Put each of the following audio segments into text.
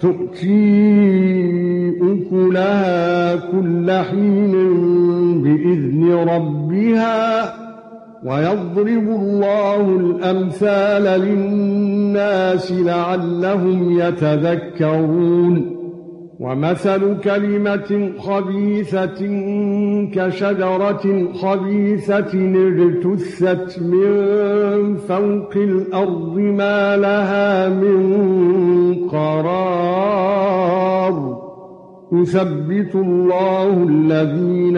تؤتي أكلها كل حين بإذن ربها ويضرب الله الأمثال للناس لعلهم يتذكرون ومثل كلمة خبيثة كشجرة خبيثة اجتثت من فوق الأرض ما لها من قرار. يثبت الله الذين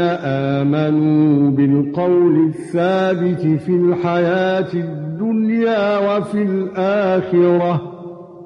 آمنوا بالقول الثابت في الحياة الدنيا وفي الآخرة.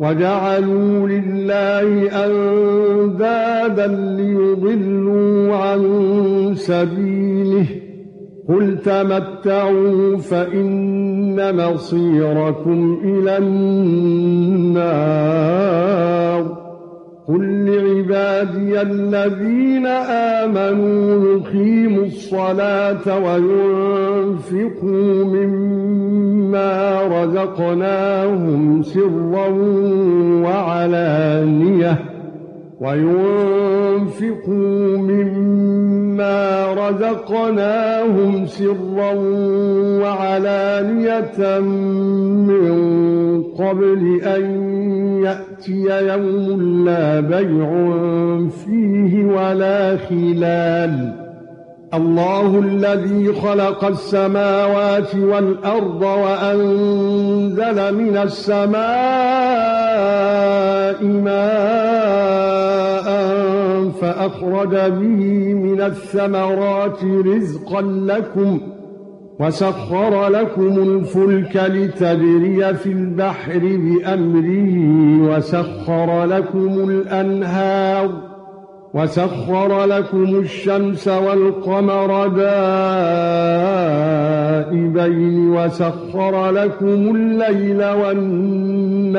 وَجَعَلُوا لِلَّهِ أَندَادًا لِّيُضِلُّوا عَن سَبِيلِهِ. قُلْ تَمَتَّعُوا فَإِنَّ مَصِيرَكُمْ إِلَى النَّارِ. قُل لِّعِبَادِيَ الَّذِينَ آمَنُوا يُقِيمُوا الصَّلَاةَ وَيُنفِقُوا مِمَّا رَزَقْنَاهُمْ سِرًّا وَعَلَانِيَةً وَيُنفِقُوا مِمَّا رَزَقْنَاهُمْ سِرًّا وَعَلَانِيَةً مِّن قَبْلِ أَن يَأْتِيَ يَوْمٌ لَّا بَيْعٌ فِيهِ وَلَا خِلَالٌ الله الذي خلق السماوات والأرض وأنزل من السماء ماء فأخرج به من الثمرات رزقا لكم وسخر لكم الفلك لتجري في البحر بأمره وسخر لكم الأنهار وسخر لكم الشمس والقمر دائبين وسخر لكم الليل والنهار